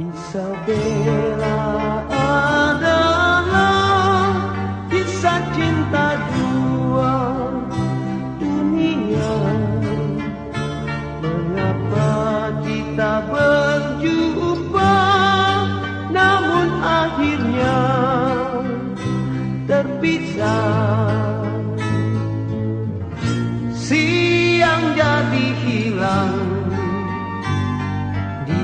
Isabella berjumpa namun akhirnya terpisah. Siang jadi hilang di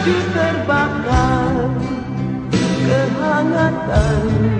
salju terbakar. Kehangatan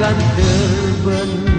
gan từ vườn